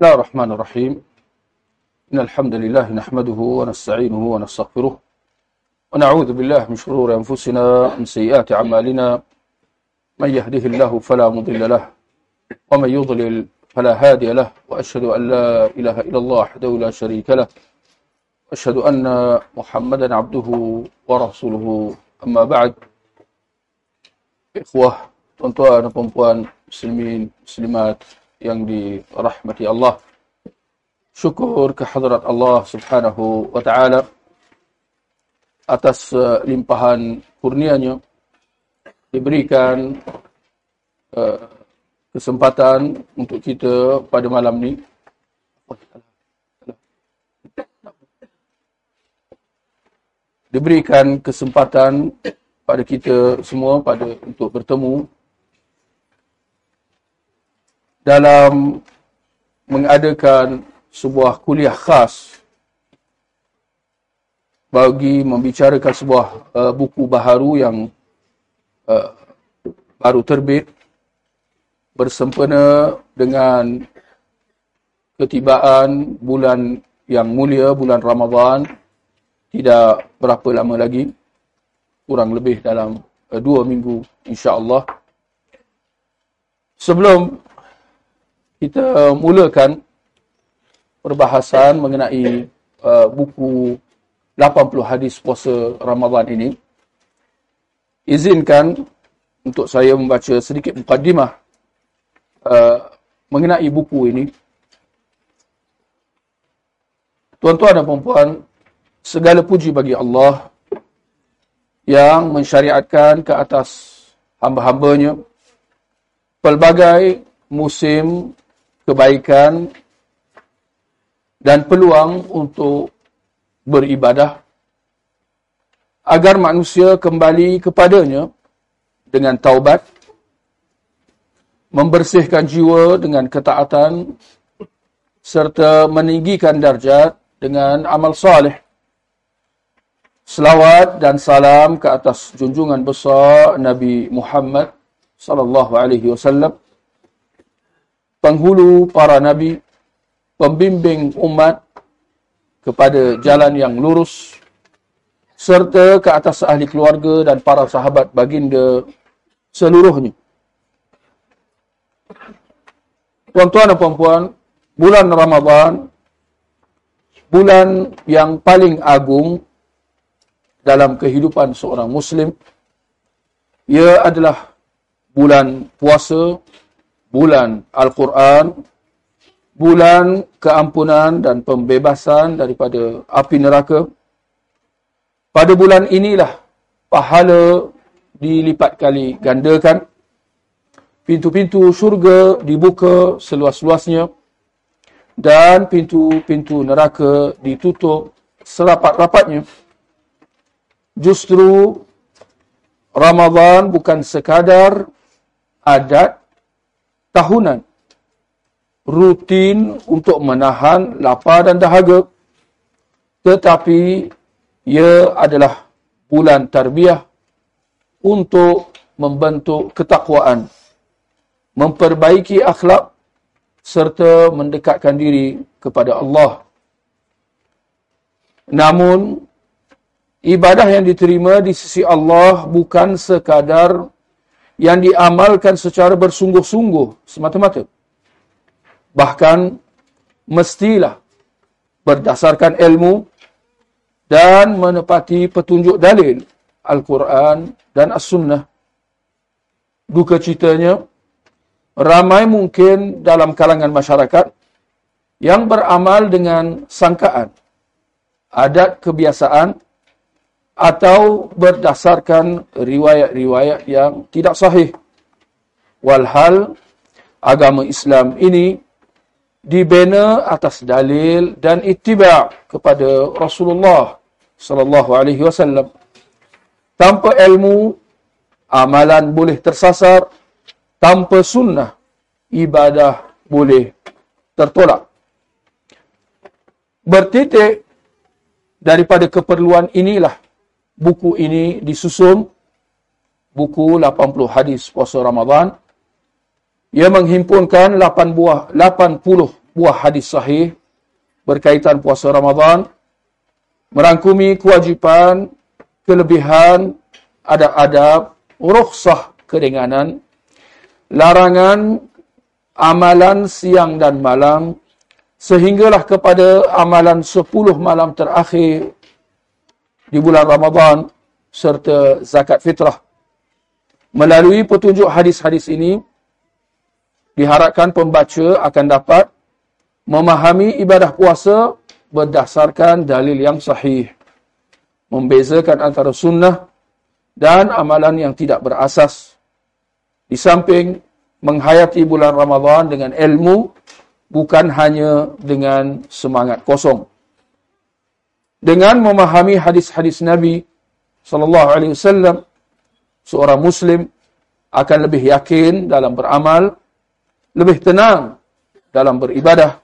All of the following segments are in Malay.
الله الرحمن الرحيم. إن الحمد لله نحمده ونستعينه ونستغفره ونعوذ بالله من شرور أنفسنا ومن سيئات أعمالنا. من يهده الله فلا مضل له ومن يضلل فلا هادي له وأشهد أن لا إله إلا الله وحده لا شريك له وأشهد أن محمدا عبده ورسوله. أما بعد إخوة tuan-tuan muslimin muslimat yang dirahmati Allah. Syukur kehadrat Allah Subhanahu wa taala atas uh, limpahan kurnianya diberikan uh, kesempatan untuk kita pada malam ni diberikan kesempatan pada kita semua pada untuk bertemu dalam mengadakan sebuah kuliah khas bagi membicarakan sebuah uh, buku baharu yang uh, baru terbit bersempena dengan ketibaan bulan yang mulia, bulan Ramadhan, tidak berapa lama lagi, kurang lebih dalam uh, dua minggu insya-Allah. Sebelum kita mulakan perbahasan mengenai uh, buku 80 hadis puasa Ramadan ini. Izinkan untuk saya membaca sedikit mukadimah uh, mengenai buku ini. Tuan-tuan dan puan-puan, segala puji bagi Allah yang mensyariatkan ke atas hamba-hambanya pelbagai musim kebaikan dan peluang untuk beribadah. Agar manusia kembali kepadanya dengan taubat membersihkan jiwa dengan ketaatan serta meninggikan darjat dengan amal saleh selawat dan salam ke atas junjungan besar Nabi Muhammad sallallahu alaihi wasallam penghulu para nabi, pembimbing umat kepada jalan yang lurus, serta ke atas ahli keluarga dan para sahabat baginda seluruhnya. Tuan-tuan dan puan-puan, bulan Ramadhan, bulan yang paling agung dalam kehidupan seorang Muslim, ia adalah bulan puasa, bulan Al-Quran, bulan keampunan dan pembebasan daripada api neraka. Pada bulan inilah pahala dilipat kali gandakan. Pintu-pintu syurga dibuka seluas-luasnya dan pintu-pintu neraka ditutup serapat-rapatnya. Justru Ramadan bukan sekadar adat tahunan. Rutin untuk menahan lapar dan dahaga. Tetapi ia adalah bulan tarbiyah untuk membentuk ketakwaan memperbaiki akhlak serta mendekatkan diri kepada Allah. Namun ibadah yang diterima di sisi Allah bukan sekadar yang diamalkan secara bersungguh-sungguh semata-mata. Bahkan mestilah berdasarkan ilmu dan menepati petunjuk dalil Al-Quran dan As-Sunnah. Duka citanya, ramai mungkin dalam kalangan masyarakat yang beramal dengan sangkaan, adat kebiasaan atau berdasarkan riwayat-riwayat yang tidak sahih. Walhal agama Islam ini dibina atas dalil dan ittiba' kepada Rasulullah sallallahu alaihi wasallam. Tanpa ilmu amalan boleh tersasar, tanpa sunnah ibadah boleh tertolak. Bertitik daripada keperluan inilah buku ini disusun buku 80 hadis puasa Ramadan. Ia menghimpunkan 8 buah 80 buah hadis sahih berkaitan puasa Ramadan merangkumi kewajipan, kelebihan, adab-adab, rukhsah keringanan, larangan amalan siang dan malam sehinggalah kepada amalan 10 malam terakhir di bulan Ramadan serta zakat fitrah. Melalui petunjuk hadis-hadis ini, diharapkan pembaca akan dapat memahami ibadah puasa berdasarkan dalil yang sahih. Membezakan antara sunnah dan amalan yang tidak berasas. Di samping menghayati bulan Ramadan dengan ilmu, bukan hanya dengan semangat kosong. Dengan memahami hadis-hadis Nabi sallallahu alaihi wasallam seorang muslim akan lebih yakin dalam beramal, lebih tenang dalam beribadah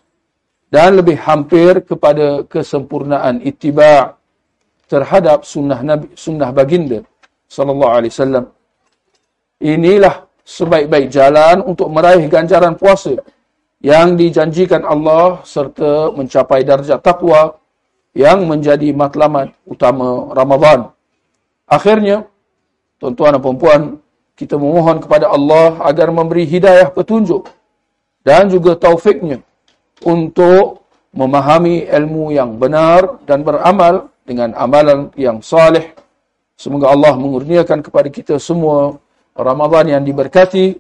dan lebih hampir kepada kesempurnaan ittiba' terhadap sunnah Nabi sunnah baginda sallallahu alaihi wasallam. Inilah sebaik-baik jalan untuk meraih ganjaran puasa yang dijanjikan Allah serta mencapai darjah takwa yang menjadi matlamat utama Ramadan. Akhirnya, tuan-tuan dan puan kita memohon kepada Allah agar memberi hidayah petunjuk dan juga taufiknya untuk memahami ilmu yang benar dan beramal dengan amalan yang saleh. Semoga Allah mengurniakan kepada kita semua Ramadan yang diberkati,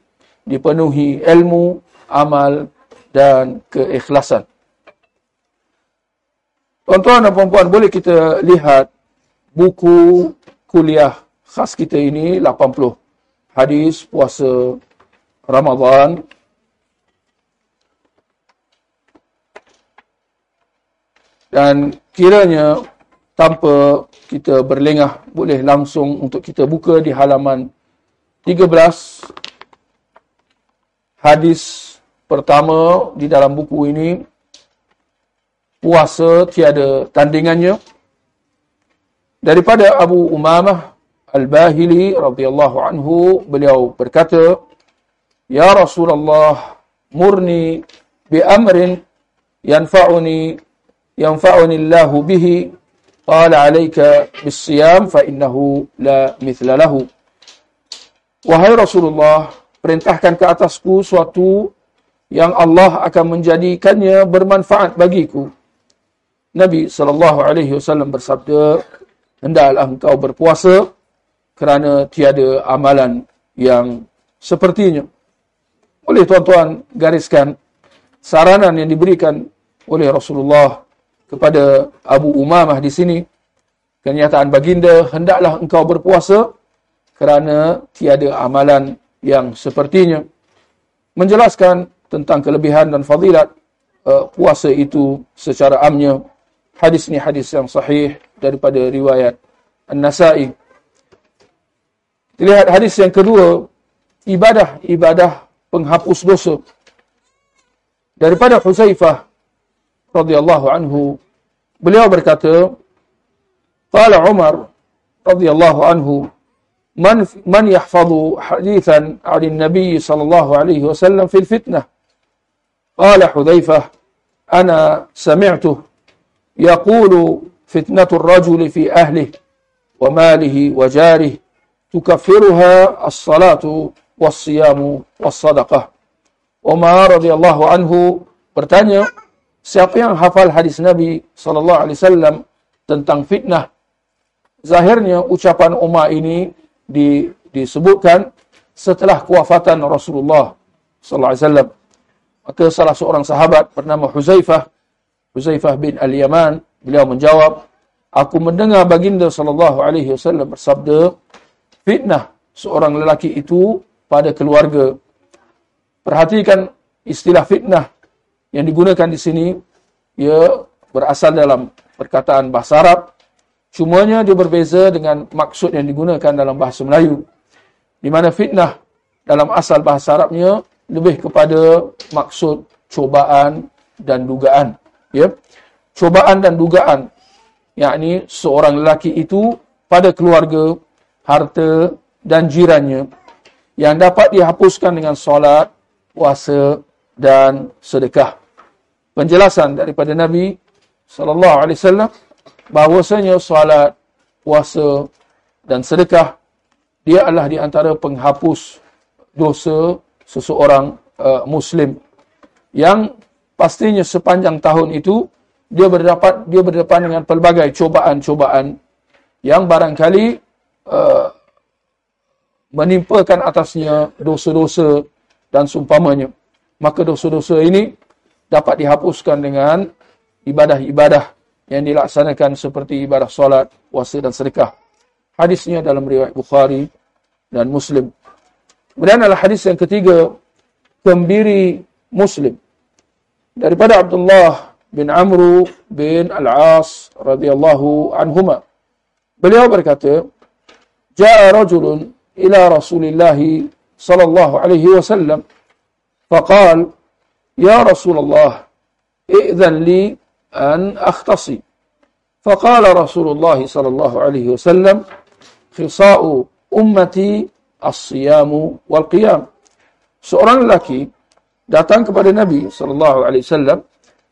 dipenuhi ilmu, amal dan keikhlasan. Tuan-tuan dan puan-puan, boleh kita lihat buku kuliah khas kita ini 80 hadis puasa Ramadan. Dan kiranya tanpa kita berlengah boleh langsung untuk kita buka di halaman 13 hadis pertama di dalam buku ini puasa tiada tandingannya. Daripada Abu Umamah Al-Bahili radhiyallahu anhu beliau berkata Ya Rasulullah murni bi amrin yanfa'uni yanfa'uni Allah bihi qala 'alayka bis-siyam fa innahu la mithla lahu. Wahai Rasulullah perintahkan ke atasku suatu yang Allah akan menjadikannya bermanfaat bagiku Nabi sallallahu alaihi wasallam bersabda hendaklah engkau berpuasa kerana tiada amalan yang sepertinya. Oleh tuan-tuan gariskan saranan yang diberikan oleh Rasulullah kepada Abu Umamah di sini. Kenyataan baginda, hendaklah engkau berpuasa kerana tiada amalan yang sepertinya. Menjelaskan tentang kelebihan dan fadilat uh, puasa itu secara amnya. Hadis ni hadis yang sahih daripada riwayat An-Nasai Lihat hadis yang kedua, ibadah-ibadah penghapus dosa. Daripada Huzaifah radhiyallahu anhu, beliau berkata, Qala Umar radhiyallahu anhu, man man yahfazu hadithan 'an nabi sallallahu alaihi wasallam fil fitnah. Qala Huzaifah, ana sami'tuhu ar-rajuli fi ahlihi wa malihi wa jarihi tukaffiruha as-salatu was-siyamu was-sadaqah. Umar radhiyallahu anhu bertanya, siapa yang hafal hadis Nabi sallallahu alaihi wasallam tentang fitnah? Zahirnya ucapan Umar ini di, disebutkan setelah kewafatan Rasulullah sallallahu alaihi wasallam. Maka salah seorang sahabat bernama Huzaifah, Huzaifah bin Al-Yaman, beliau menjawab, aku mendengar baginda sallallahu alaihi wasallam bersabda, fitnah seorang lelaki itu pada keluarga. Perhatikan istilah fitnah yang digunakan di sini, ia berasal dalam perkataan bahasa Arab. Cumanya dia berbeza dengan maksud yang digunakan dalam bahasa Melayu. Di mana fitnah dalam asal bahasa Arabnya lebih kepada maksud cobaan dan dugaan. Ya? Cobaan dan dugaan. yakni seorang lelaki itu pada keluarga harta dan jirannya yang dapat dihapuskan dengan solat, puasa dan sedekah. penjelasan daripada Nabi sallallahu alaihi wasallam bahwasanya solat, puasa dan sedekah dia adalah di antara penghapus dosa seseorang uh, muslim yang pastinya sepanjang tahun itu dia berdapat dia berdepan dengan pelbagai cobaan-cobaan yang barangkali uh, menimpakan atasnya dosa-dosa dan sumpamanya maka dosa-dosa ini dapat dihapuskan dengan ibadah-ibadah yang dilaksanakan seperti ibadah solat, puasa dan sedekah. Hadisnya dalam riwayat Bukhari dan Muslim. Kemudian adalah hadis yang ketiga, kembiri Muslim. Daripada Abdullah bin Amru bin Al-As radhiyallahu anhuma. Beliau berkata, "Ja'a rajulun ila Rasulillah sallallahu alaihi wasallam faqala, "Ya Rasulullah, i'dhan li أن أختصي فقال رسول الله صلى الله عليه وسلم خصاء أمتي الصيام والقيام seorang lelaki datang kepada Nabi sallallahu alaihi wasallam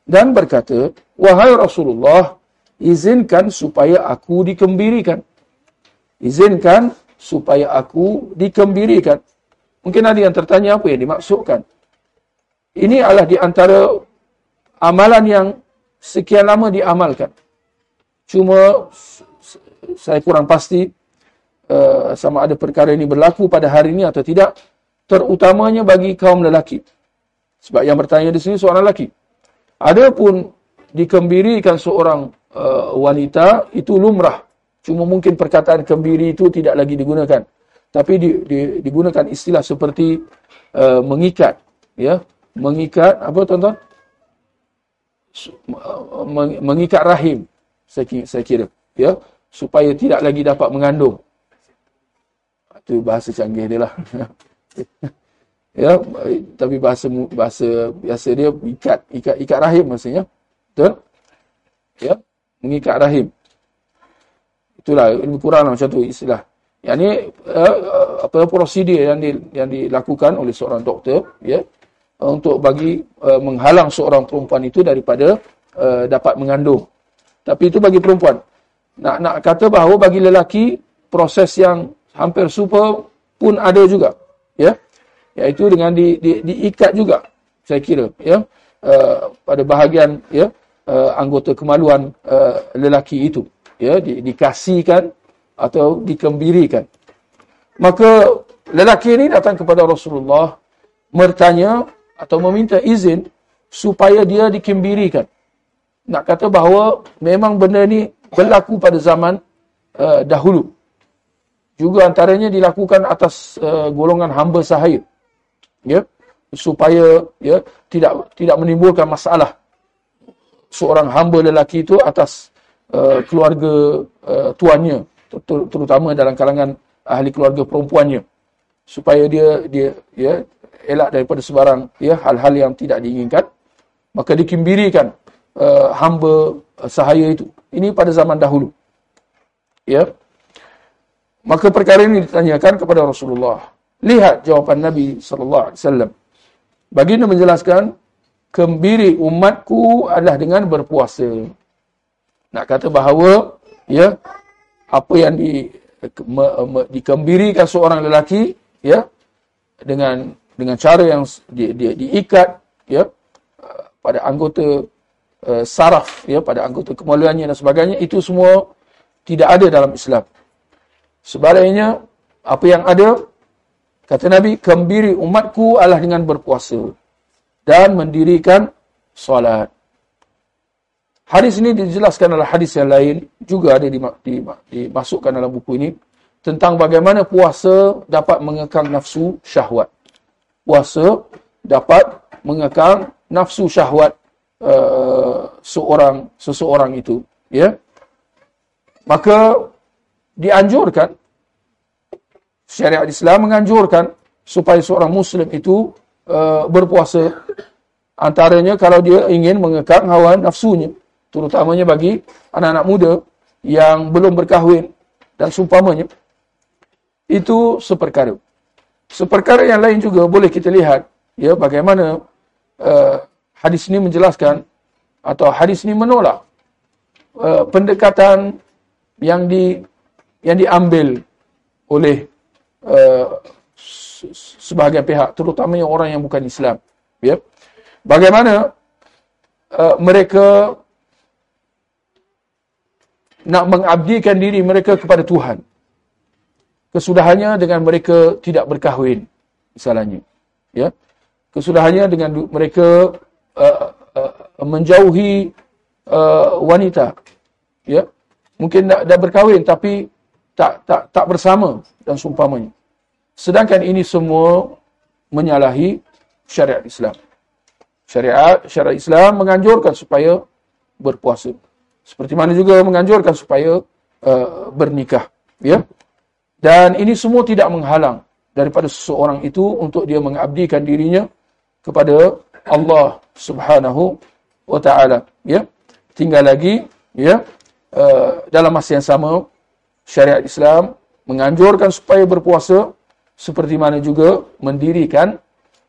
dan berkata wahai Rasulullah izinkan supaya aku dikembirikan izinkan supaya aku dikembirikan mungkin ada yang tertanya apa yang dimaksudkan ini adalah di antara amalan yang sekian lama diamalkan. Cuma saya kurang pasti uh, sama ada perkara ini berlaku pada hari ini atau tidak. Terutamanya bagi kaum lelaki. Sebab yang bertanya di sini seorang lelaki. Adapun dikembirikan seorang uh, wanita itu lumrah. Cuma mungkin perkataan kembiri itu tidak lagi digunakan. Tapi di, di, digunakan istilah seperti uh, mengikat. ya Mengikat, apa tuan-tuan? mengikat rahim saya kira, saya kira ya supaya tidak lagi dapat mengandung itu bahasa canggih dia lah ya tapi bahasa bahasa biasa dia ikat ikat ikat rahim maksudnya betul ya mengikat rahim itulah lebih kurang macam tu istilah yang ni uh, apa prosedur yang di, yang dilakukan oleh seorang doktor ya untuk bagi uh, menghalang seorang perempuan itu daripada uh, dapat mengandung. Tapi itu bagi perempuan. Nak nak kata bahawa bagi lelaki proses yang hampir super pun ada juga, ya. Iaitu dengan di, di, diikat juga, saya kira, ya. Uh, pada bahagian ya uh, anggota kemaluan uh, lelaki itu, ya, di, dikasihkan atau dikembirikan. Maka lelaki ini datang kepada Rasulullah bertanya atau meminta izin supaya dia dikembirikan. Nak kata bahawa memang benda ni berlaku pada zaman uh, dahulu. Juga antaranya dilakukan atas uh, golongan hamba sahaya. Ya, supaya ya tidak tidak menimbulkan masalah. Seorang hamba lelaki itu atas uh, keluarga uh, tuannya terutama dalam kalangan ahli keluarga perempuannya. Supaya dia dia ya elak daripada sebarang ya hal-hal yang tidak diinginkan. Maka dikimbirikan uh, hamba uh, sahaya itu. Ini pada zaman dahulu. Ya? Maka perkara ini ditanyakan kepada Rasulullah lihat jawapan Nabi sallallahu alaihi wasallam baginda menjelaskan kembiri umatku adalah dengan berpuasa nak kata bahawa ya apa yang di me, me, dikembirikan seorang lelaki ya dengan dengan cara yang di, di, diikat ya pada anggota uh, saraf ya pada anggota kemaluannya dan sebagainya itu semua tidak ada dalam Islam. Sebaliknya apa yang ada kata Nabi kembiri umatku adalah dengan berpuasa dan mendirikan solat. Hadis ini dijelaskan dalam hadis yang lain juga ada dimasukkan dalam buku ini tentang bagaimana puasa dapat mengekang nafsu syahwat puasa dapat mengekang nafsu syahwat uh, seorang seseorang itu ya maka dianjurkan syariat Islam menganjurkan supaya seorang muslim itu uh, berpuasa. Antaranya kalau dia ingin mengekang hawa nafsunya terutamanya bagi anak-anak muda yang belum berkahwin dan sumpamanya. Itu seperkara. Seperkara yang lain juga boleh kita lihat ya bagaimana uh, hadis ini menjelaskan atau hadis ini menolak uh, pendekatan yang di yang diambil oleh uh, sebahagian pihak terutamanya orang yang bukan Islam ya. Bagaimana uh, mereka nak mengabdikan diri mereka kepada Tuhan? Kesudahannya dengan mereka tidak berkahwin misalnya ya. Kesudahannya dengan mereka uh, uh, menjauhi uh, wanita ya. Mungkin dah, dah berkahwin tapi tak tak tak bersama dan seumpamanya. Sedangkan ini semua menyalahi syariat Islam. Syariat syariat Islam menganjurkan supaya berpuasa. Seperti mana juga menganjurkan supaya uh, bernikah ya. Dan ini semua tidak menghalang daripada seseorang itu untuk dia mengabdikan dirinya kepada Allah Subhanahu wa taala ya. Tinggal lagi ya uh, dalam masa yang sama syariat Islam menganjurkan supaya berpuasa seperti mana juga mendirikan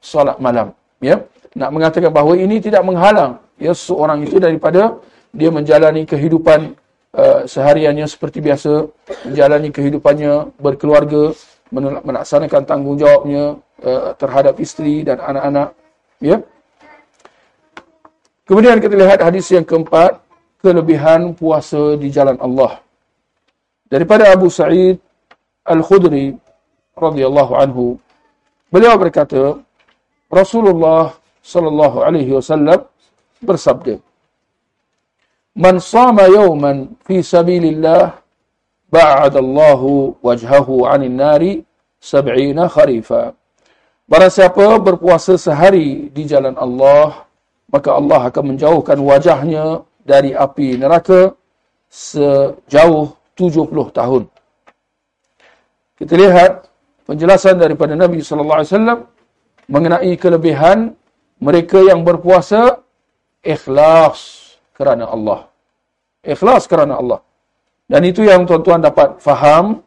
solat malam ya. Nak mengatakan bahawa ini tidak menghalang ya seseorang itu daripada dia menjalani kehidupan Uh, sehariannya seperti biasa menjalani kehidupannya berkeluarga melaksanakan tanggungjawabnya uh, terhadap isteri dan anak-anak ya. Kemudian kita lihat hadis yang keempat kelebihan puasa di jalan Allah daripada Abu Sa'id Al-Khudri radhiyallahu anhu beliau berkata Rasulullah sallallahu alaihi wasallam bersabda Man sama yawman fi sabilillah ba'adallahu wajhahu 'anil nari sab'ina kharifa. Barang siapa berpuasa sehari di jalan Allah, maka Allah akan menjauhkan wajahnya dari api neraka sejauh 70 tahun. Kita lihat penjelasan daripada Nabi sallallahu alaihi wasallam mengenai kelebihan mereka yang berpuasa ikhlas kerana Allah. Ikhlas kerana Allah. Dan itu yang tuan-tuan dapat faham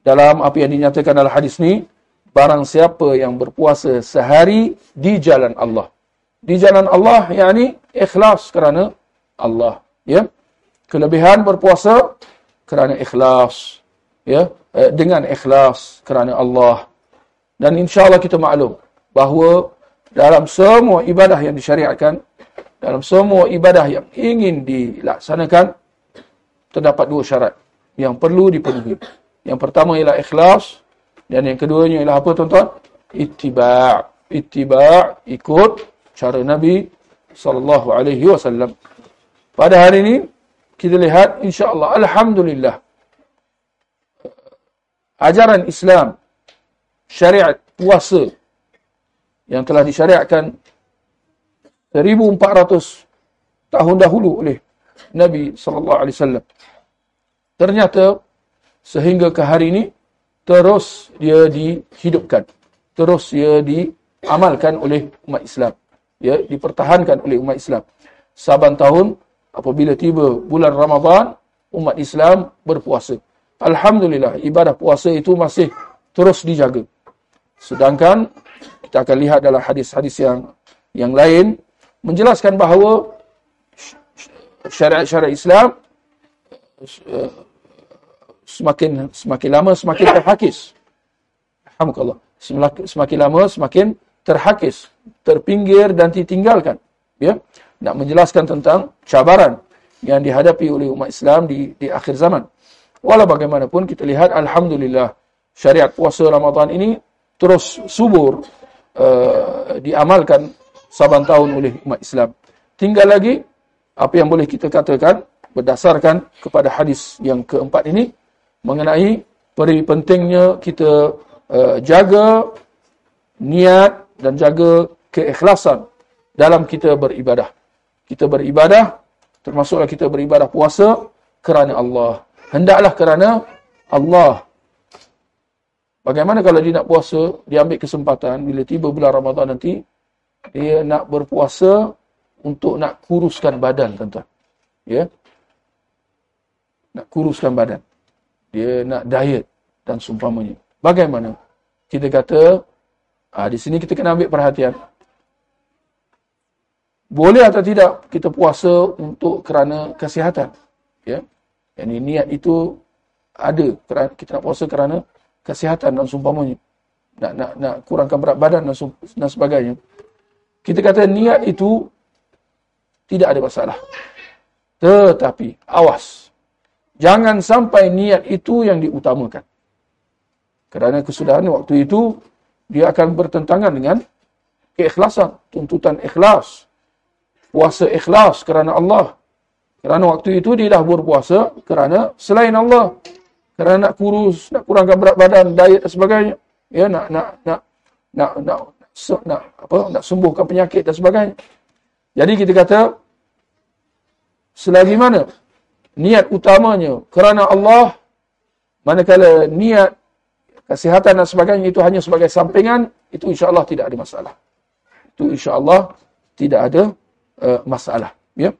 dalam apa yang dinyatakan dalam hadis ni. Barang siapa yang berpuasa sehari di jalan Allah. Di jalan Allah, yakni ikhlas kerana Allah. Ya, Kelebihan berpuasa kerana ikhlas. Ya, eh, Dengan ikhlas kerana Allah. Dan insyaAllah kita maklum bahawa dalam semua ibadah yang disyariatkan, dalam semua ibadah yang ingin dilaksanakan terdapat dua syarat yang perlu dipenuhi. Yang pertama ialah ikhlas dan yang keduanya ialah apa tuan-tuan? Ittiba'. Ittiba' ikut cara Nabi sallallahu alaihi wasallam. Pada hari ini kita lihat insya-Allah alhamdulillah ajaran Islam syariat puasa yang telah disyariatkan 1400 tahun dahulu oleh Nabi sallallahu alaihi wasallam. Ternyata sehingga ke hari ini terus dia dihidupkan. Terus dia diamalkan oleh umat Islam. Ya, dipertahankan oleh umat Islam. Saban tahun apabila tiba bulan Ramadan, umat Islam berpuasa. Alhamdulillah, ibadah puasa itu masih terus dijaga. Sedangkan kita akan lihat dalam hadis-hadis yang yang lain menjelaskan bahawa syariat-syariat Islam eh, semakin semakin lama semakin terhakis. Alhamdulillah. Semakin lama semakin terhakis, terpinggir dan ditinggalkan. Ya. Nak menjelaskan tentang cabaran yang dihadapi oleh umat Islam di di akhir zaman. Walau bagaimanapun kita lihat alhamdulillah syariat puasa Ramadan ini terus subur uh, diamalkan saban tahun oleh umat Islam. Tinggal lagi apa yang boleh kita katakan berdasarkan kepada hadis yang keempat ini mengenai peri pentingnya kita uh, jaga niat dan jaga keikhlasan dalam kita beribadah. Kita beribadah termasuklah kita beribadah puasa kerana Allah. Hendaklah kerana Allah. Bagaimana kalau dia nak puasa, dia ambil kesempatan bila tiba bulan Ramadan nanti, dia nak berpuasa untuk nak kuruskan badan tuan-tuan. Ya. Nak kuruskan badan. Dia nak diet dan seumpamanya. Bagaimana? Kita kata ah di sini kita kena ambil perhatian. Boleh atau tidak kita puasa untuk kerana kesihatan. Ya. Yang niat itu ada kerana kita nak puasa kerana kesihatan dan sumpamanya nak nak nak kurangkan berat badan dan, dan sebagainya. Kita kata niat itu tidak ada masalah. Tetapi awas. Jangan sampai niat itu yang diutamakan. Kerana kesudahan waktu itu dia akan bertentangan dengan keikhlasan tuntutan ikhlas puasa ikhlas kerana Allah. Kerana waktu itu dia dah berpuasa kerana selain Allah. Kerana nak kurus, nak kurangkan berat badan, diet dan sebagainya. Ya, nak nak nak nak nak, nak, nak apa? Nak sembuhkan penyakit dan sebagainya. Jadi kita kata selagi mana niat utamanya kerana Allah manakala niat kesihatan dan sebagainya itu hanya sebagai sampingan itu insya-Allah tidak ada masalah. Itu insya-Allah tidak ada uh, masalah ya.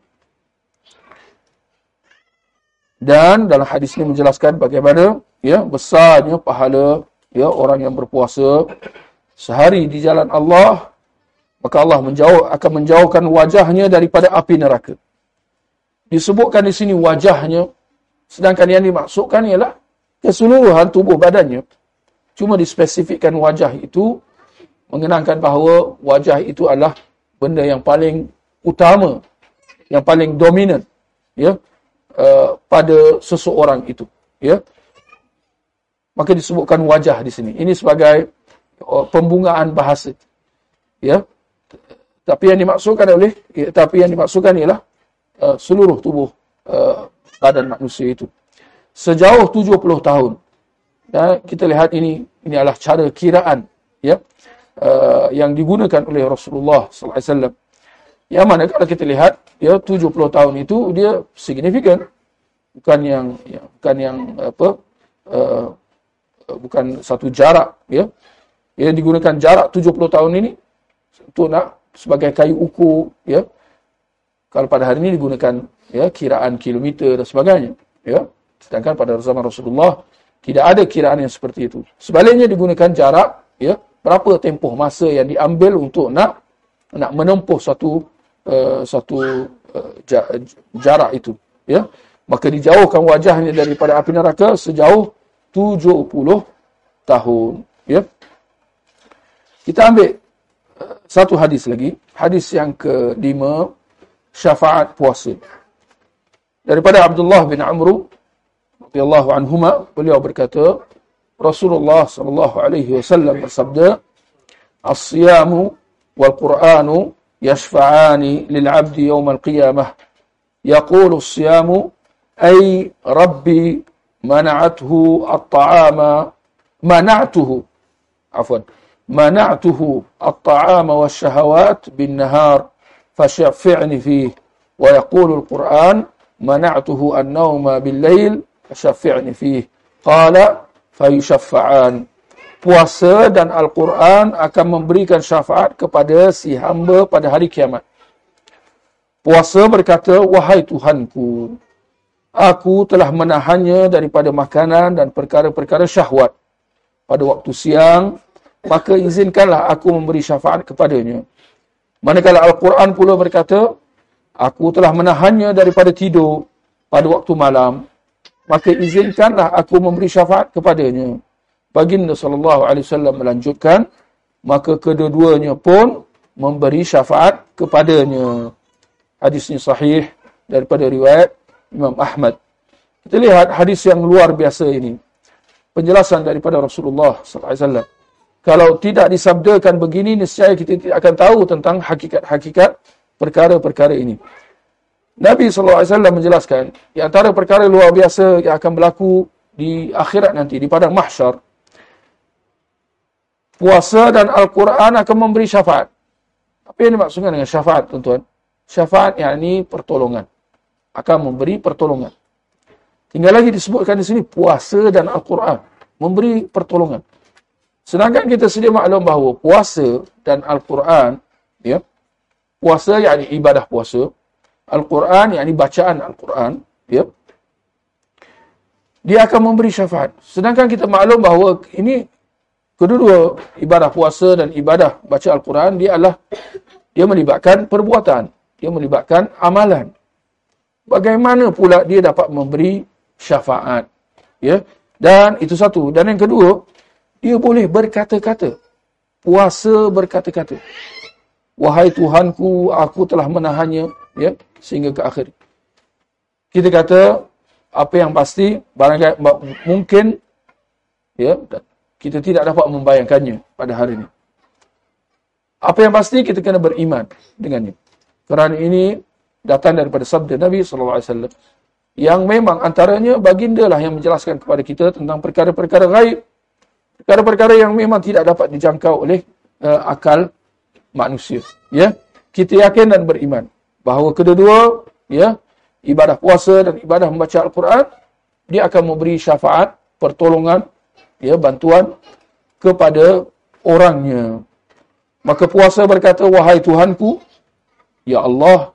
Dan dalam hadis ini menjelaskan bagaimana ya besarnya pahala ya orang yang berpuasa sehari di jalan Allah maka Allah menjauh akan menjauhkan wajahnya daripada api neraka. Disebutkan di sini wajahnya sedangkan yang dimaksudkan ialah keseluruhan tubuh badannya. Cuma dispesifikkan wajah itu mengenangkan bahawa wajah itu adalah benda yang paling utama yang paling dominan ya uh, pada seseorang itu ya. Maka disebutkan wajah di sini. Ini sebagai uh, pembungaan bahasa ya. Tapi yang dimaksudkan oleh ya, tapi yang dimaksudkan ialah uh, seluruh tubuh uh, badan manusia itu. Sejauh 70 tahun. Dan kita lihat ini ini adalah cara kiraan ya uh, yang digunakan oleh Rasulullah sallallahu alaihi wasallam yang mana kalau kita lihat ya 70 tahun itu dia signifikan. Bukan yang ya, bukan yang apa uh, bukan satu jarak ya. Ia digunakan jarak 70 tahun ini untuk nak sebagai kayu ukur ya. Kalau pada hari ini digunakan ya kiraan kilometer dan sebagainya ya. Sedangkan pada zaman Rasulullah tidak ada kiraan yang seperti itu. Sebaliknya digunakan jarak ya berapa tempoh masa yang diambil untuk nak nak menempuh satu uh, satu uh, jarak itu ya. Maka dijauhkan wajahnya daripada api neraka sejauh 70 tahun ya. Kita ambil uh, satu hadis lagi. Hadis yang kelima syafaat puasa. Daripada Abdullah bin Amr radhiyallahu anhuma beliau berkata Rasulullah sallallahu alaihi wasallam bersabda as-siyamu wal qur'anu يشفعان للعبد يوم القيامة. يقول الصيام أي ربي منعته الطعام منعته عفوا منعته الطعام والشهوات بالنهار فشفعني فيه. ويقول القرآن منعته النوم بالليل فشفعني فيه. قال فيشفعان. Puasa dan Al-Quran akan memberikan syafaat kepada si hamba pada hari kiamat. Puasa berkata, Wahai Tuhanku, aku telah menahannya daripada makanan dan perkara-perkara syahwat. Pada waktu siang, maka izinkanlah aku memberi syafaat kepadanya. Manakala Al-Quran pula berkata, aku telah menahannya daripada tidur pada waktu malam, maka izinkanlah aku memberi syafaat kepadanya baginda sallallahu alaihi wasallam melanjutkan maka kedua-duanya pun memberi syafaat kepadanya. Hadis ini sahih daripada riwayat Imam Ahmad. Kita lihat hadis yang luar biasa ini. Penjelasan daripada Rasulullah sallallahu alaihi wasallam. Kalau tidak disabdakan begini nescaya kita tidak akan tahu tentang hakikat-hakikat perkara-perkara ini. Nabi sallallahu alaihi wasallam menjelaskan di antara perkara luar biasa yang akan berlaku di akhirat nanti di padang mahsyar puasa dan Al-Quran akan memberi syafaat. Apa yang dimaksudkan dengan syafaat, tuan-tuan? Syafaat yang ini pertolongan. Akan memberi pertolongan. Tinggal lagi disebutkan di sini, puasa dan Al-Quran. Memberi pertolongan. Sedangkan kita sedia maklum bahawa puasa dan Al-Quran, ya, puasa yang ini ibadah puasa, Al-Quran yang ini bacaan Al-Quran, ya, dia akan memberi syafaat. Sedangkan kita maklum bahawa ini Kedua-dua ibadah puasa dan ibadah baca Al-Quran dia adalah dia melibatkan perbuatan. dia melibatkan amalan. Bagaimana pula dia dapat memberi syafaat? Ya. Dan itu satu. Dan yang kedua, dia boleh berkata-kata. Puasa berkata-kata. Wahai Tuhanku, aku telah menahannya ya sehingga ke akhir. Kita kata apa yang pasti barangkali mungkin ya kita tidak dapat membayangkannya pada hari ini. Apa yang pasti kita kena beriman dengannya. Kerana ini datang daripada sabda Nabi sallallahu alaihi wasallam yang memang antaranya baginda lah yang menjelaskan kepada kita tentang perkara-perkara gaib. Perkara-perkara yang memang tidak dapat dijangkau oleh uh, akal manusia. Ya, kita yakin dan beriman bahawa kedua-dua, ya, ibadah puasa dan ibadah membaca Al-Quran, dia akan memberi syafaat, pertolongan, ya, bantuan kepada orangnya. Maka puasa berkata, wahai Tuhanku, ya Allah,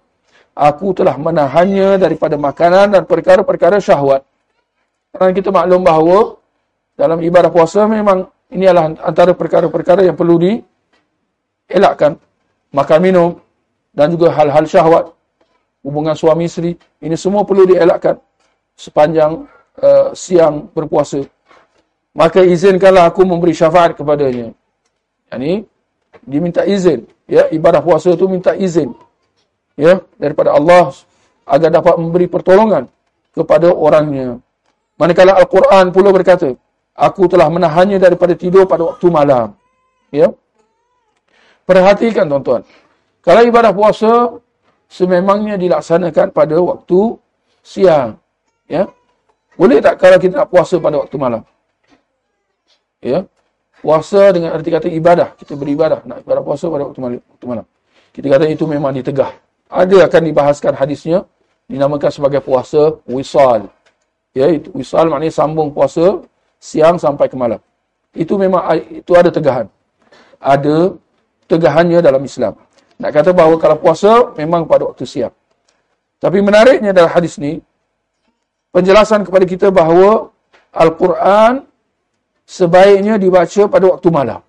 aku telah menahannya daripada makanan dan perkara-perkara syahwat. Kerana kita maklum bahawa dalam ibadah puasa memang ini adalah antara perkara-perkara yang perlu dielakkan. Makan minum dan juga hal-hal syahwat. Hubungan suami isteri. Ini semua perlu dielakkan sepanjang uh, siang berpuasa. Maka izinkanlah aku memberi syafaat kepadanya. Ini diminta izin. Ya, ibadah puasa itu minta izin ya daripada Allah agar dapat memberi pertolongan kepada orangnya. Manakala Al-Quran pula berkata, aku telah menahannya daripada tidur pada waktu malam. Ya. Perhatikan tuan-tuan. Kalau ibadah puasa sememangnya dilaksanakan pada waktu siang, ya. Boleh tak kalau kita nak puasa pada waktu malam? Ya. Puasa dengan arti kata ibadah, kita beribadah, nak ibadah puasa pada waktu malam. Waktu malam. Kita kata itu memang ditegah ada akan dibahaskan hadisnya dinamakan sebagai puasa wisal. Ya, itu wisal maknanya sambung puasa siang sampai ke malam. Itu memang itu ada tegahan. Ada tegahannya dalam Islam. Nak kata bahawa kalau puasa memang pada waktu siang. Tapi menariknya dalam hadis ni penjelasan kepada kita bahawa Al-Quran sebaiknya dibaca pada waktu malam.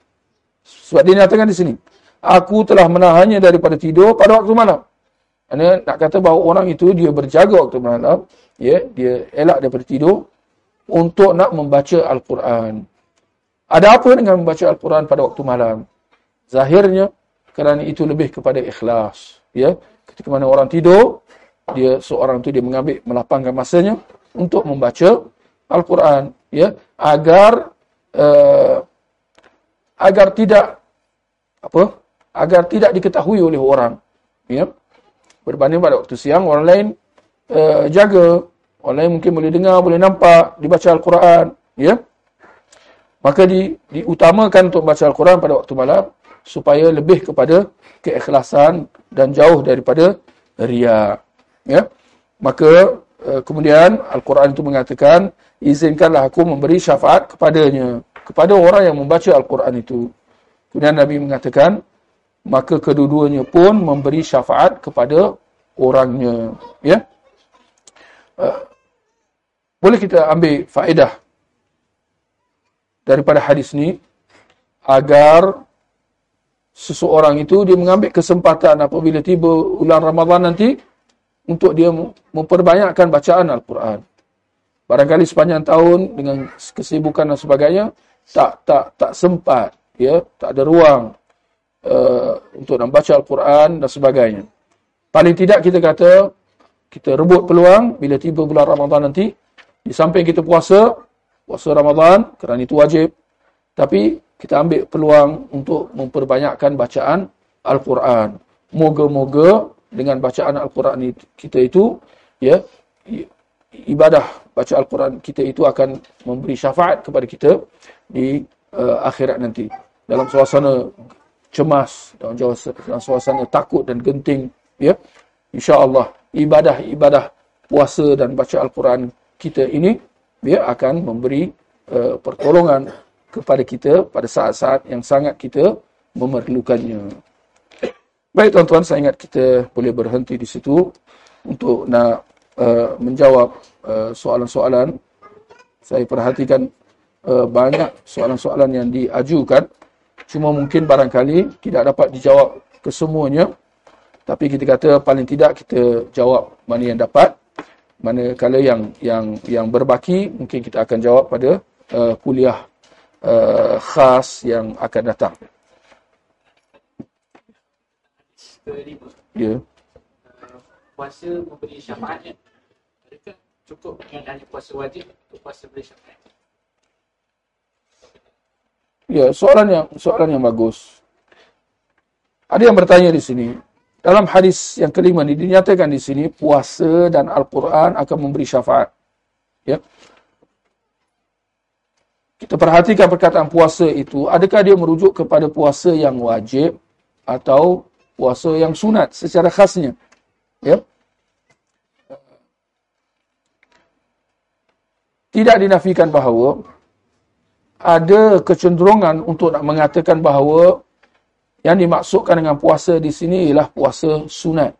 Sebab dia nyatakan di sini, aku telah menahannya daripada tidur pada waktu malam. Kerana nak kata bahawa orang itu dia berjaga waktu malam, ya, dia elak daripada tidur untuk nak membaca Al-Quran. Ada apa dengan membaca Al-Quran pada waktu malam? Zahirnya, kerana itu lebih kepada ikhlas. Ya, ketika mana orang tidur, dia seorang itu dia mengambil melapangkan masanya untuk membaca Al-Quran, ya, agar uh, agar tidak apa? Agar tidak diketahui oleh orang, ya. Berbanding pada waktu siang, orang lain uh, jaga. Orang lain mungkin boleh dengar, boleh nampak, dibaca Al-Quran. Ya? Maka di, diutamakan untuk baca Al-Quran pada waktu malam, supaya lebih kepada keikhlasan dan jauh daripada ria. Ya? Maka kemudian Al-Quran itu mengatakan, izinkanlah aku memberi syafaat kepadanya. Kepada orang yang membaca Al-Quran itu. Kemudian Nabi mengatakan, maka kedua-duanya pun memberi syafaat kepada orangnya ya uh, boleh kita ambil faedah daripada hadis ni agar seseorang itu dia mengambil kesempatan apabila tiba bulan Ramadan nanti untuk dia memperbanyakkan bacaan Al-Quran. Barangkali sepanjang tahun dengan kesibukan dan sebagainya tak tak tak sempat ya, tak ada ruang uh, untuk membaca Al-Quran dan sebagainya. Paling tidak kita kata, kita rebut peluang bila tiba bulan Ramadan nanti, di samping kita puasa, puasa Ramadan, kerana itu wajib, tapi kita ambil peluang untuk memperbanyakkan bacaan Al-Quran. Moga-moga dengan bacaan Al-Quran kita itu, ya, ibadah baca Al-Quran kita itu akan memberi syafaat kepada kita di uh, akhirat nanti. Dalam suasana cemas dalam suasana takut dan genting ya insyaallah ibadah-ibadah puasa dan baca al-Quran kita ini dia akan memberi uh, pertolongan kepada kita pada saat-saat yang sangat kita memerlukannya baik tuan-tuan saya ingat kita boleh berhenti di situ untuk nak uh, menjawab uh, soalan-soalan saya perhatikan uh, banyak soalan-soalan yang diajukan Cuma mungkin barangkali tidak dapat dijawab kesemuanya. Tapi kita kata paling tidak kita jawab mana yang dapat. Manakala yang yang yang berbaki mungkin kita akan jawab pada uh, kuliah uh, khas yang akan datang. Ya. Yeah. puasa memberi syafaatnya. Adakah cukup dengan hanya puasa wajib untuk puasa beri syafaat? Ya, soalan yang soalan yang bagus. Ada yang bertanya di sini, dalam hadis yang kelima ini dinyatakan di sini puasa dan Al-Quran akan memberi syafaat. Ya. Kita perhatikan perkataan puasa itu, adakah dia merujuk kepada puasa yang wajib atau puasa yang sunat secara khasnya? Ya. Tidak dinafikan bahawa ada kecenderungan untuk nak mengatakan bahawa yang dimaksudkan dengan puasa di sini ialah puasa sunat.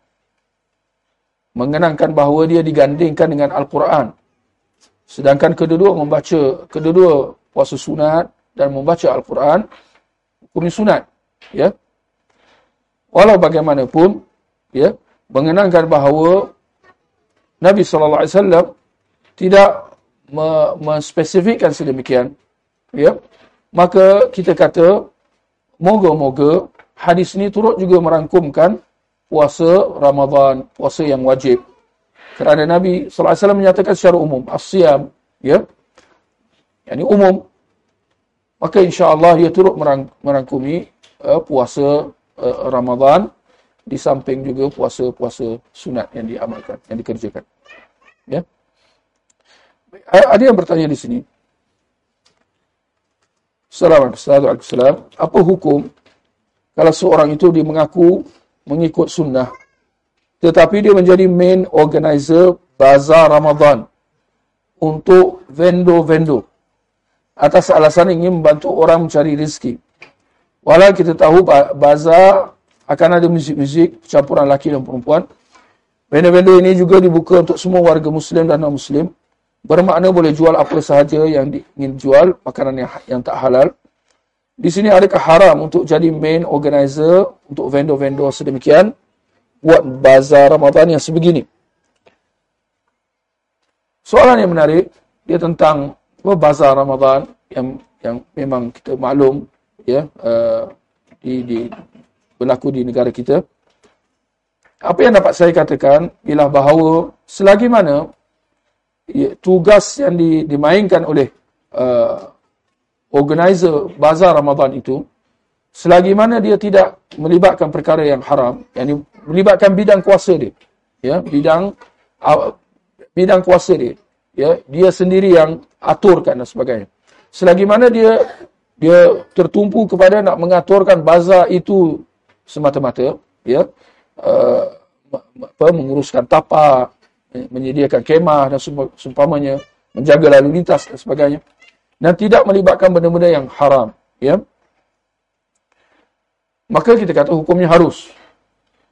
Mengenangkan bahawa dia digandingkan dengan Al-Quran. Sedangkan kedua-dua membaca, kedua-dua puasa sunat dan membaca Al-Quran, hukumnya sunat. Ya. Walau bagaimanapun, ya, mengenangkan bahawa Nabi SAW tidak menspesifikkan sedemikian, ya, maka kita kata, moga-moga hadis ini turut juga merangkumkan puasa Ramadan, puasa yang wajib. Kerana Nabi SAW menyatakan secara umum, as-siyam, ya, yang ini umum, maka insya-Allah dia turut merang, merangkumi uh, puasa uh, Ramadan di samping juga puasa-puasa sunat yang diamalkan, yang dikerjakan. Ya. Ada yang bertanya di sini. Assalamualaikum. Apa hukum kalau seorang itu dia mengaku mengikut sunnah tetapi dia menjadi main organizer bazar Ramadan untuk vendor-vendor atas alasan ingin membantu orang mencari rezeki. Walau kita tahu bazar akan ada muzik-muzik campuran laki dan perempuan. Vendor-vendor ini juga dibuka untuk semua warga muslim dan non-muslim. Bermakna boleh jual apa sahaja yang ingin jual, makanan yang, yang tak halal. Di sini adakah haram untuk jadi main organizer untuk vendor-vendor sedemikian buat bazar Ramadan yang sebegini? Soalan yang menarik dia tentang bazar Ramadan yang yang memang kita maklum ya uh, di, di berlaku di negara kita. Apa yang dapat saya katakan ialah bahawa selagi mana ya, tugas yang di, dimainkan oleh uh, organizer bazar Ramadan itu selagi mana dia tidak melibatkan perkara yang haram yang melibatkan bidang kuasa dia ya bidang bidang kuasa dia ya dia sendiri yang aturkan dan sebagainya selagi mana dia dia tertumpu kepada nak mengaturkan bazar itu semata-mata ya. Uh, menguruskan tapak menyediakan kemah dan seumpamanya menjaga lalu lintas dan sebagainya. Dan tidak melibatkan benda-benda yang haram ya. Maka kita kata hukumnya harus.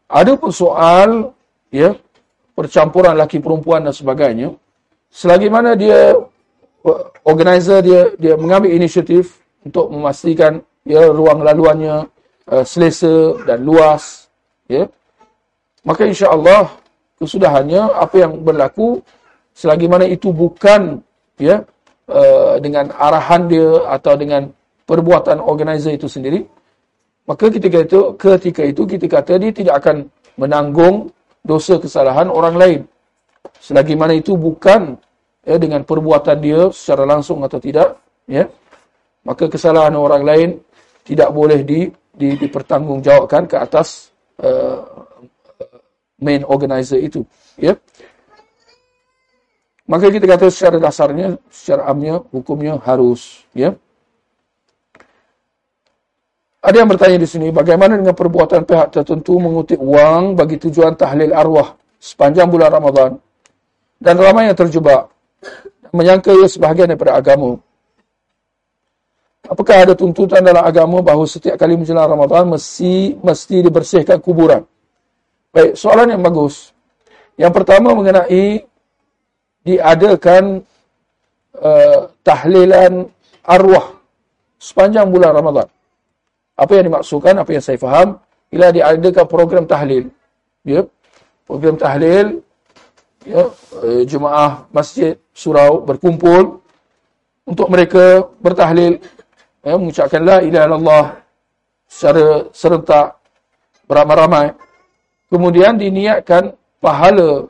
Ada pun soal ya percampuran laki perempuan dan sebagainya. Selagi mana dia organizer dia dia mengambil inisiatif untuk memastikan ya ruang laluannya uh, selesa dan luas ya. Maka insya-Allah kesudahannya apa yang berlaku selagi mana itu bukan ya Uh, dengan arahan dia atau dengan perbuatan organizer itu sendiri maka ketika itu ketika itu kita kata dia tidak akan menanggung dosa kesalahan orang lain. Selagi mana itu bukan ya dengan perbuatan dia secara langsung atau tidak ya maka kesalahan orang lain tidak boleh di, di dipertanggungjawabkan ke atas uh, main organizer itu ya Maka kita kata secara dasarnya, secara amnya, hukumnya harus. Ya. Ada yang bertanya di sini, bagaimana dengan perbuatan pihak tertentu mengutip wang bagi tujuan tahlil arwah sepanjang bulan Ramadan dan ramai yang terjebak menyangka ia sebahagian daripada agama. Apakah ada tuntutan dalam agama bahawa setiap kali menjelang Ramadan mesti mesti dibersihkan kuburan? Baik, soalan yang bagus. Yang pertama mengenai diadakan uh, tahlilan arwah sepanjang bulan Ramadan. Apa yang dimaksudkan, apa yang saya faham, bila diadakan program tahlil. ya program tahlil ya uh, jemaah masjid surau berkumpul untuk mereka bertahlil ya mengucapkan la ilaha illallah secara serentak beramai-ramai kemudian diniatkan pahala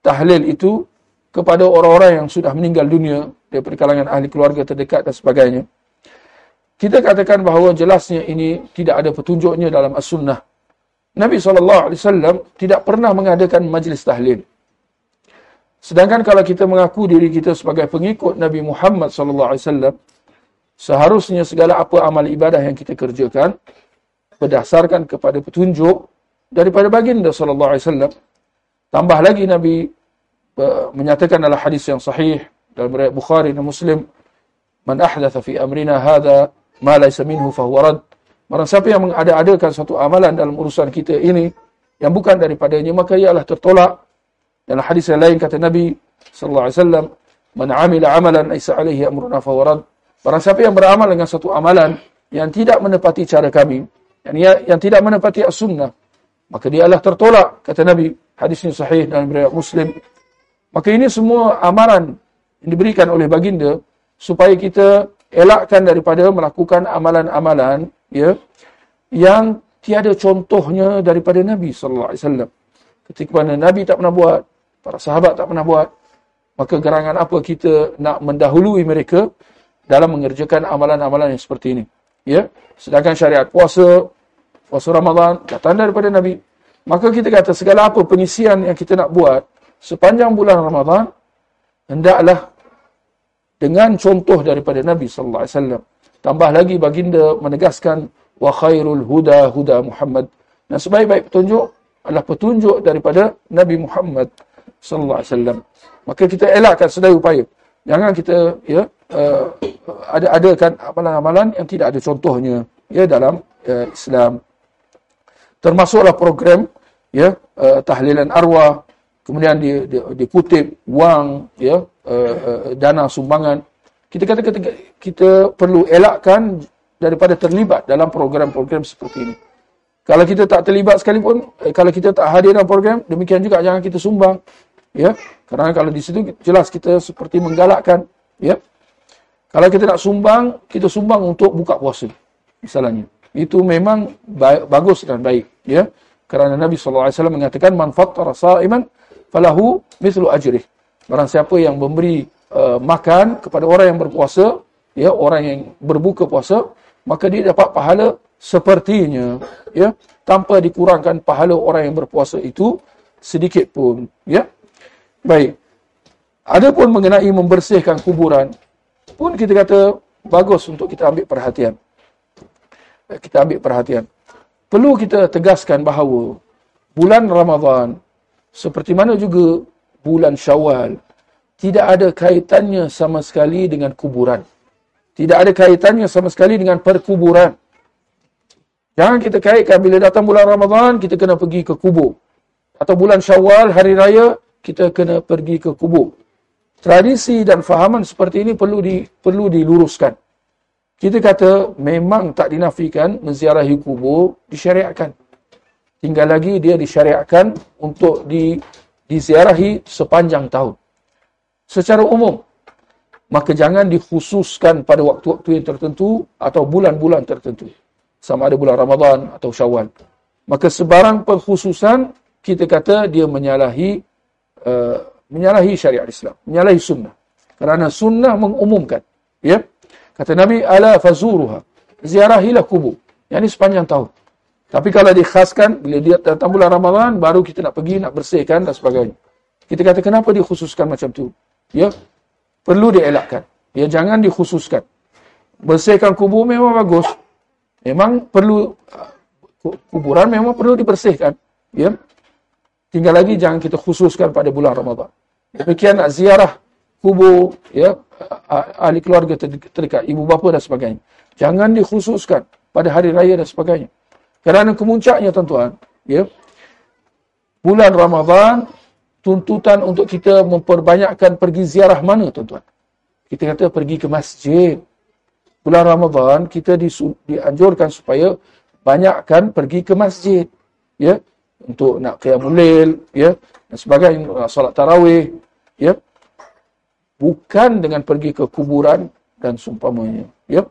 tahlil itu kepada orang-orang yang sudah meninggal dunia daripada kalangan ahli keluarga terdekat dan sebagainya kita katakan bahawa jelasnya ini tidak ada petunjuknya dalam as-sunnah. Nabi SAW tidak pernah mengadakan majlis tahlil. Sedangkan kalau kita mengaku diri kita sebagai pengikut Nabi Muhammad SAW, seharusnya segala apa amal ibadah yang kita kerjakan berdasarkan kepada petunjuk daripada baginda sallallahu alaihi wasallam. Tambah lagi Nabi uh, menyatakan dalam hadis yang sahih dalam riwayat Bukhari dan Muslim, "Man ahdatha fi amrina hadha ma laysa minhu fa huwa. Barang siapa yang mengada-adakan satu amalan dalam urusan kita ini yang bukan daripadanya maka ialah tertolak. Dalam hadis yang lain kata Nabi sallallahu alaihi wasallam, "Man 'amila 'amalan laysa 'alaihi amruna fa huwa rad." Barang siapa yang beramal dengan satu amalan yang tidak menepati cara kami, yang yang tidak menepati as-sunnah, maka dia adalah tertolak kata Nabi. Hadis ini sahih dalam riwayat Muslim. Maka ini semua amaran yang diberikan oleh baginda supaya kita elakkan daripada melakukan amalan-amalan ya yang tiada contohnya daripada Nabi sallallahu alaihi wasallam. Ketika mana Nabi tak pernah buat, para sahabat tak pernah buat, maka gerangan apa kita nak mendahului mereka dalam mengerjakan amalan-amalan yang seperti ini. Ya. Sedangkan syariat puasa, puasa Ramadan datang daripada Nabi. Maka kita kata segala apa pengisian yang kita nak buat sepanjang bulan Ramadan hendaklah dengan contoh daripada Nabi sallallahu alaihi wasallam. Tambah lagi baginda menegaskan wa khairul huda huda Muhammad. Dan sebaik-baik petunjuk adalah petunjuk daripada Nabi Muhammad sallallahu alaihi wasallam. Maka kita elakkan sedaya upaya. Jangan kita ya uh, ada adakan amalan-amalan yang tidak ada contohnya ya dalam uh, Islam. Termasuklah program ya uh, tahlilan arwah kemudian dikutip wang ya uh, uh, dana sumbangan. Kita kata kita, kita perlu elakkan daripada terlibat dalam program-program seperti ini. Kalau kita tak terlibat sekalipun eh, kalau kita tak hadir dalam program demikian juga jangan kita sumbang ya. Kerana kalau di situ jelas kita seperti menggalakkan ya kalau kita nak sumbang kita sumbang untuk buka puasa misalnya itu memang baik, bagus dan baik ya kerana Nabi SAW mengatakan man fattara sa'iman falahu mithlu ajrih. Barang siapa yang memberi uh, makan kepada orang yang berpuasa, ya, orang yang berbuka puasa, maka dia dapat pahala sepertinya, ya, tanpa dikurangkan pahala orang yang berpuasa itu sedikit pun, ya. Baik. Adapun mengenai membersihkan kuburan, pun kita kata bagus untuk kita ambil perhatian. Kita ambil perhatian. Perlu kita tegaskan bahawa bulan Ramadhan seperti mana juga bulan Syawal tidak ada kaitannya sama sekali dengan kuburan. Tidak ada kaitannya sama sekali dengan perkuburan. Jangan kita kaitkan bila datang bulan Ramadan kita kena pergi ke kubur. Atau bulan Syawal hari raya kita kena pergi ke kubur. Tradisi dan fahaman seperti ini perlu di, perlu diluruskan. Kita kata memang tak dinafikan menziarahi kubur disyariatkan tinggal lagi dia disyariatkan untuk di diziarahi sepanjang tahun. Secara umum, maka jangan dikhususkan pada waktu-waktu yang tertentu atau bulan-bulan tertentu. Sama ada bulan Ramadan atau Syawal. Maka sebarang pengkhususan kita kata dia menyalahi uh, menyalahi syariat Islam, menyalahi sunnah. Kerana sunnah mengumumkan, ya. Kata Nabi ala fazuruha. Ziarahilah kubur. Yang ini sepanjang tahun. Tapi kalau dikhaskan, bila dia datang bulan Ramadan, baru kita nak pergi, nak bersihkan dan sebagainya. Kita kata, kenapa dikhususkan macam tu? Ya, perlu dielakkan. Ya, jangan dikhususkan. Bersihkan kubur memang bagus. Memang perlu, uh, kuburan memang perlu dibersihkan. Ya, tinggal lagi jangan kita khususkan pada bulan Ramadan. Demikian nak ziarah kubur, ya, ahli keluarga terdekat, ibu bapa dan sebagainya. Jangan dikhususkan pada hari raya dan sebagainya. Kerana kemuncaknya tuan-tuan, ya. Bulan Ramadhan tuntutan untuk kita memperbanyakkan pergi ziarah mana tuan-tuan? Kita kata pergi ke masjid. Bulan Ramadhan kita dianjurkan supaya banyakkan pergi ke masjid. Ya. Untuk nak qiyamul lail ya dan sebagainya solat tarawih ya. Bukan dengan pergi ke kuburan dan sumpamanya ya.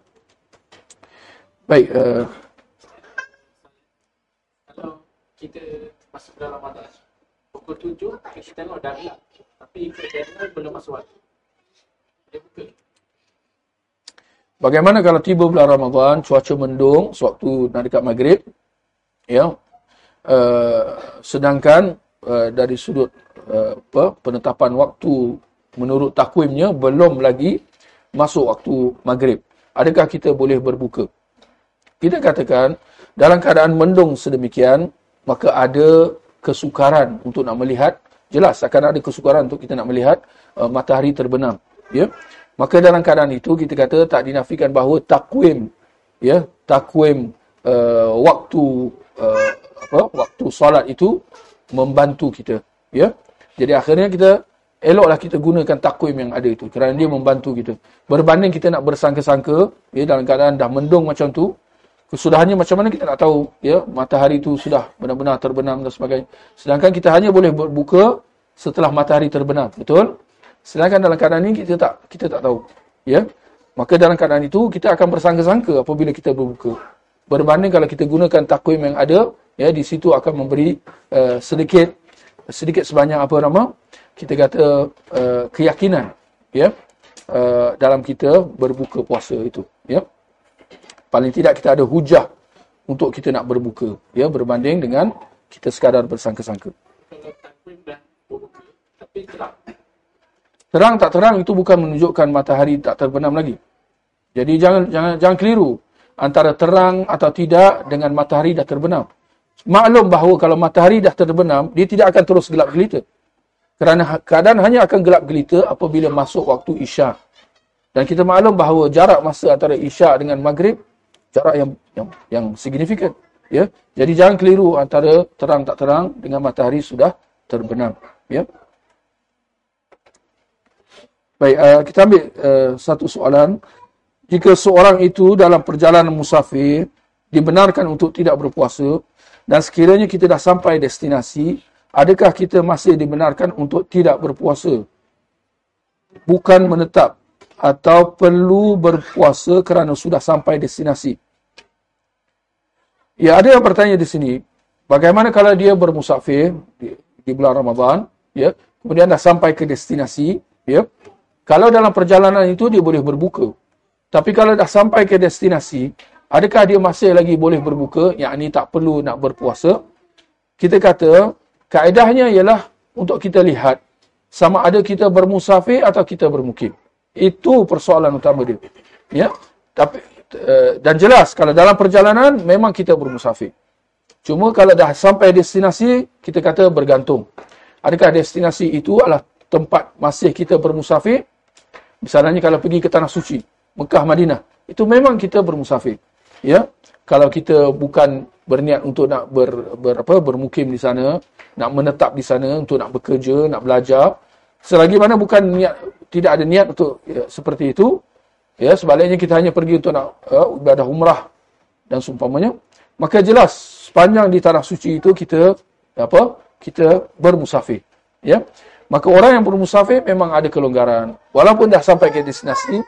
Baik uh, kalau kita masuk dalam Ramadan pukul tujuh kita tengok dah gelap tapi channel belum masuk waktu. Dia buka. Bagaimana kalau tiba bulan Ramadan, cuaca mendung, sewaktu nak dekat maghrib, ya, uh, sedangkan uh, dari sudut uh, apa, penetapan waktu menurut takwimnya belum lagi masuk waktu maghrib. Adakah kita boleh berbuka? Kita katakan, dalam keadaan mendung sedemikian, maka ada kesukaran untuk nak melihat, jelas akan ada kesukaran untuk kita nak melihat uh, matahari terbenam. Ya? Maka dalam keadaan itu kita kata tak dinafikan bahawa takwim ya takwim uh, waktu uh, apa waktu solat itu membantu kita ya. Jadi akhirnya kita eloklah kita gunakan takwim yang ada itu kerana dia membantu kita. Berbanding kita nak bersangka-sangka ya dalam keadaan dah mendung macam tu kesudahannya macam mana kita nak tahu ya matahari itu sudah benar-benar terbenam dan sebagainya. Sedangkan kita hanya boleh berbuka setelah matahari terbenam. Betul? Sedangkan dalam keadaan ini kita tak kita tak tahu. Ya. Maka dalam keadaan itu kita akan bersangka-sangka apabila kita berbuka. Berbanding kalau kita gunakan takwim yang ada, ya di situ akan memberi uh, sedikit sedikit sebanyak apa nama? Kita kata uh, keyakinan, ya. Uh, dalam kita berbuka puasa itu, ya. Paling tidak kita ada hujah untuk kita nak berbuka, ya berbanding dengan kita sekadar bersangka-sangka. Terang tak terang itu bukan menunjukkan matahari tak terbenam lagi. Jadi jangan jangan jangan keliru antara terang atau tidak dengan matahari dah terbenam. Maklum bahawa kalau matahari dah terbenam, dia tidak akan terus gelap gelita. Kerana keadaan hanya akan gelap gelita apabila masuk waktu Isya. Dan kita maklum bahawa jarak masa antara Isya dengan Maghrib jarak yang yang yang signifikan, ya. Jadi jangan keliru antara terang tak terang dengan matahari sudah terbenam, ya. Baik, uh, kita ambil uh, satu soalan. Jika seorang itu dalam perjalanan musafir dibenarkan untuk tidak berpuasa dan sekiranya kita dah sampai destinasi, adakah kita masih dibenarkan untuk tidak berpuasa? Bukan menetap atau perlu berpuasa kerana sudah sampai destinasi. Ya, ada yang bertanya di sini, bagaimana kalau dia bermusafir di, di bulan Ramadan, ya, kemudian dah sampai ke destinasi, ya, kalau dalam perjalanan itu dia boleh berbuka. Tapi kalau dah sampai ke destinasi, adakah dia masih lagi boleh berbuka? Yang ini tak perlu nak berpuasa. Kita kata, kaedahnya ialah untuk kita lihat sama ada kita bermusafir atau kita bermukim. Itu persoalan utama dia. Ya. Tapi eh, dan jelas kalau dalam perjalanan memang kita bermusafir. Cuma kalau dah sampai destinasi, kita kata bergantung. Adakah destinasi itu adalah tempat masih kita bermusafir Misalnya kalau pergi ke tanah suci, Mekah, Madinah, itu memang kita bermusafir. Ya, kalau kita bukan berniat untuk nak ber, ber apa bermukim di sana, nak menetap di sana untuk nak bekerja, nak belajar, selagi mana bukan niat tidak ada niat untuk ya, seperti itu, ya sebaliknya kita hanya pergi untuk nak uh, ibadah umrah dan seumpamanya, maka jelas sepanjang di tanah suci itu kita apa? Kita bermusafir. Ya. Maka orang yang bermusafir memang ada kelonggaran. Walaupun dah sampai ke destinasi,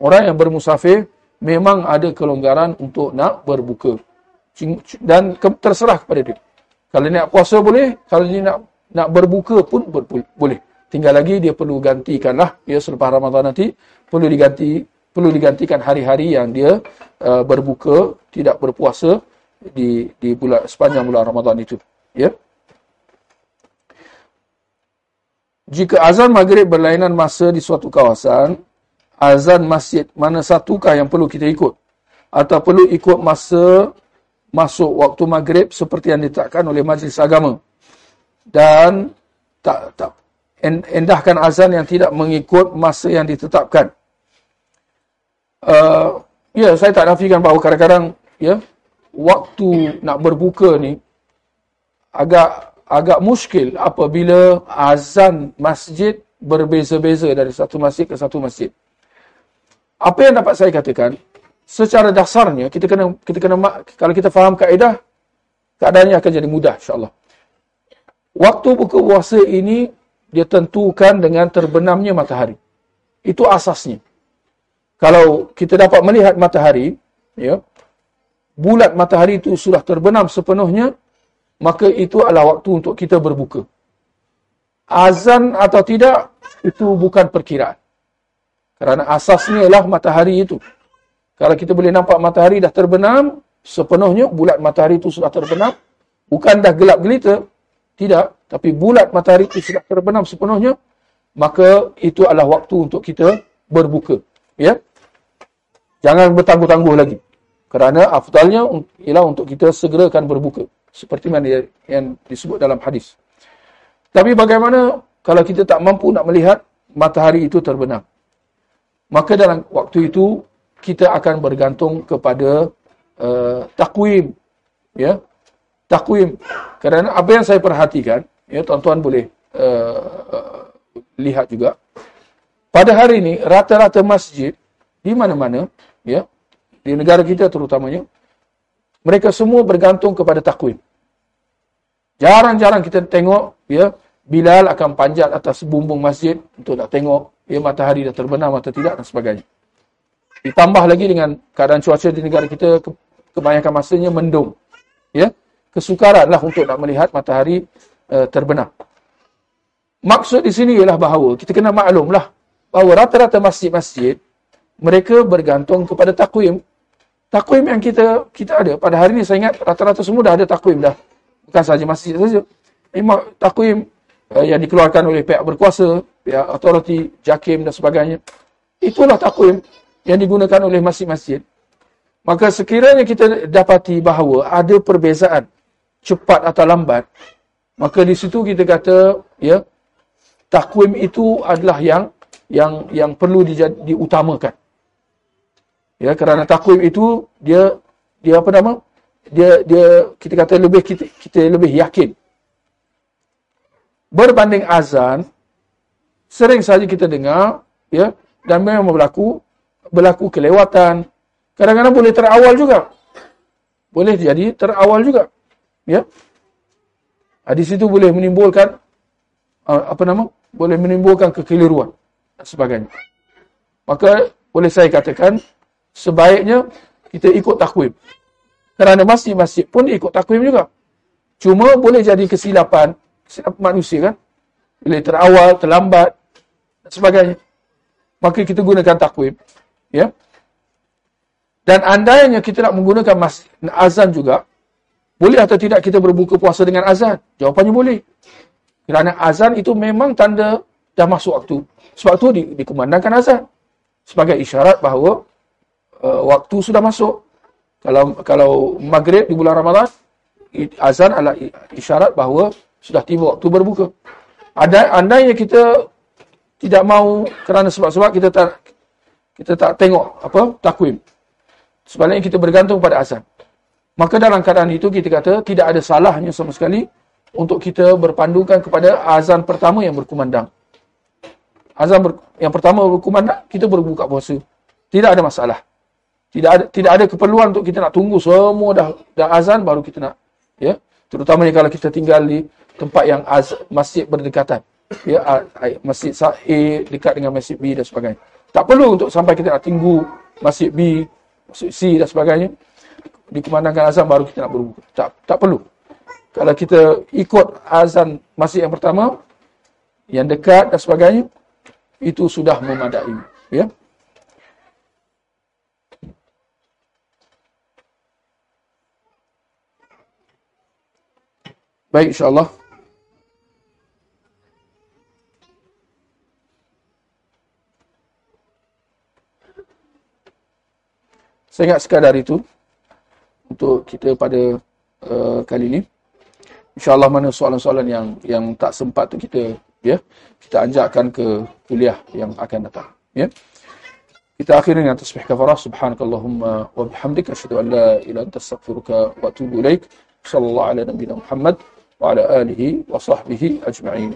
orang yang bermusafir memang ada kelonggaran untuk nak berbuka. Dan terserah kepada dia. Kalau nak puasa boleh, kalau dia nak nak berbuka pun ber, boleh. Tinggal lagi dia perlu gantikanlah ya selepas Ramadan nanti perlu diganti perlu digantikan hari-hari yang dia uh, berbuka tidak berpuasa di di bulan sepanjang bulan Ramadan itu ya Jika azan maghrib berlainan masa di suatu kawasan, azan masjid mana satukah yang perlu kita ikut? Atau perlu ikut masa masuk waktu maghrib seperti yang ditetapkan oleh majlis agama? Dan tak, tak endahkan azan yang tidak mengikut masa yang ditetapkan. Uh, ya, saya tak nafikan bahawa kadang-kadang ya, waktu nak berbuka ni agak agak muskil apabila azan masjid berbeza-beza dari satu masjid ke satu masjid. Apa yang dapat saya katakan, secara dasarnya kita kena kita kena kalau kita faham kaedah keadaannya akan jadi mudah insya-Allah. Waktu buka puasa ini dia tentukan dengan terbenamnya matahari. Itu asasnya. Kalau kita dapat melihat matahari, ya, bulat matahari itu sudah terbenam sepenuhnya, maka itu adalah waktu untuk kita berbuka. Azan atau tidak, itu bukan perkiraan. Kerana asasnya ialah matahari itu. Kalau kita boleh nampak matahari dah terbenam, sepenuhnya bulat matahari itu sudah terbenam, bukan dah gelap gelita, tidak, tapi bulat matahari itu sudah terbenam sepenuhnya, maka itu adalah waktu untuk kita berbuka. Ya, Jangan bertangguh-tangguh lagi. Kerana afdalnya ialah untuk kita segerakan berbuka. Seperti mana yang disebut dalam hadis. Tapi bagaimana kalau kita tak mampu nak melihat matahari itu terbenam? Maka dalam waktu itu, kita akan bergantung kepada uh, takwim. Ya, takwim. Kerana apa yang saya perhatikan, ya tuan-tuan boleh uh, uh, lihat juga. Pada hari ini, rata-rata masjid di mana-mana, ya, di negara kita terutamanya, mereka semua bergantung kepada takwim. Jarang-jarang kita tengok, ya, Bilal akan panjat atas bumbung masjid untuk nak tengok ya matahari dah terbenam atau tidak dan sebagainya. Ditambah lagi dengan keadaan cuaca di negara kita kebanyakan masanya mendung. Ya, kesukaranlah untuk nak melihat matahari uh, terbenam. Maksud di sini ialah bahawa kita kena maklumlah bahawa rata-rata masjid-masjid mereka bergantung kepada takwim. Takwim yang kita kita ada pada hari ini saya ingat rata-rata semua dah ada takwim dah. Bukan saja masjid saja. Memang takwim uh, yang dikeluarkan oleh pihak berkuasa, pihak autoriti, JAKIM dan sebagainya. Itulah takwim yang digunakan oleh masjid-masjid. Maka sekiranya kita dapati bahawa ada perbezaan cepat atau lambat, maka di situ kita kata ya takwim itu adalah yang yang yang perlu di, diutamakan. Ya kerana takwim itu dia dia apa nama? Dia dia kita kata lebih kita kita lebih yakin berbanding azan sering saja kita dengar ya dan memang berlaku berlaku kelewatan. Kadang-kadang boleh terawal juga. Boleh jadi terawal juga ya. Di situ boleh menimbulkan apa nama boleh menimbulkan kekeliruan dan sebagainya. Maka boleh saya katakan sebaiknya kita ikut takwim. Kerana masjid-masjid pun ikut takwim juga. Cuma boleh jadi kesilapan Siapa manusia kan? Bila terawal, terlambat, sebagainya. Maka kita gunakan takwim. Ya. Dan andainya kita nak menggunakan mas, azan juga, boleh atau tidak kita berbuka puasa dengan azan? Jawapannya boleh. Kerana azan itu memang tanda dah masuk waktu. Sebab itu di, dikumandangkan azan. Sebagai isyarat bahawa uh, waktu sudah masuk. Kalau kalau maghrib di bulan Ramadan, azan adalah isyarat bahawa sudah tiba waktu berbuka. Ada andainya kita tidak mau kerana sebab-sebab kita tak kita tak tengok apa takwim. Sebaliknya kita bergantung pada azan. Maka dalam keadaan itu kita kata tidak ada salahnya sama sekali untuk kita berpandukan kepada azan pertama yang berkumandang. Azan ber, yang pertama berkumandang, kita berbuka puasa. Tidak ada masalah. Tidak ada tidak ada keperluan untuk kita nak tunggu semua dah dah azan baru kita nak ya. Terutamanya kalau kita tinggal di tempat yang az, masjid berdekatan. Ya, masjid A dekat dengan masjid B dan sebagainya. Tak perlu untuk sampai kita nak tunggu masjid B, masjid C dan sebagainya. Dikumandangkan azan baru kita nak berbuka. Tak, tak perlu. Kalau kita ikut azan masjid yang pertama, yang dekat dan sebagainya, itu sudah memadai. Ya. Baik, insyaAllah. Saya ingat sekadar itu untuk kita pada uh, kali ini. InsyaAllah mana soalan-soalan yang yang tak sempat tu kita ya kita anjakkan ke kuliah yang akan datang. Ya. Kita akhiri dengan tasbih kafarah subhanakallahumma wa bihamdika asyhadu an la illa anta astaghfiruka wa atubu ilaik. Sallallahu ala nabiyyina Muhammad wa ala alihi wa sahbihi ajma'in.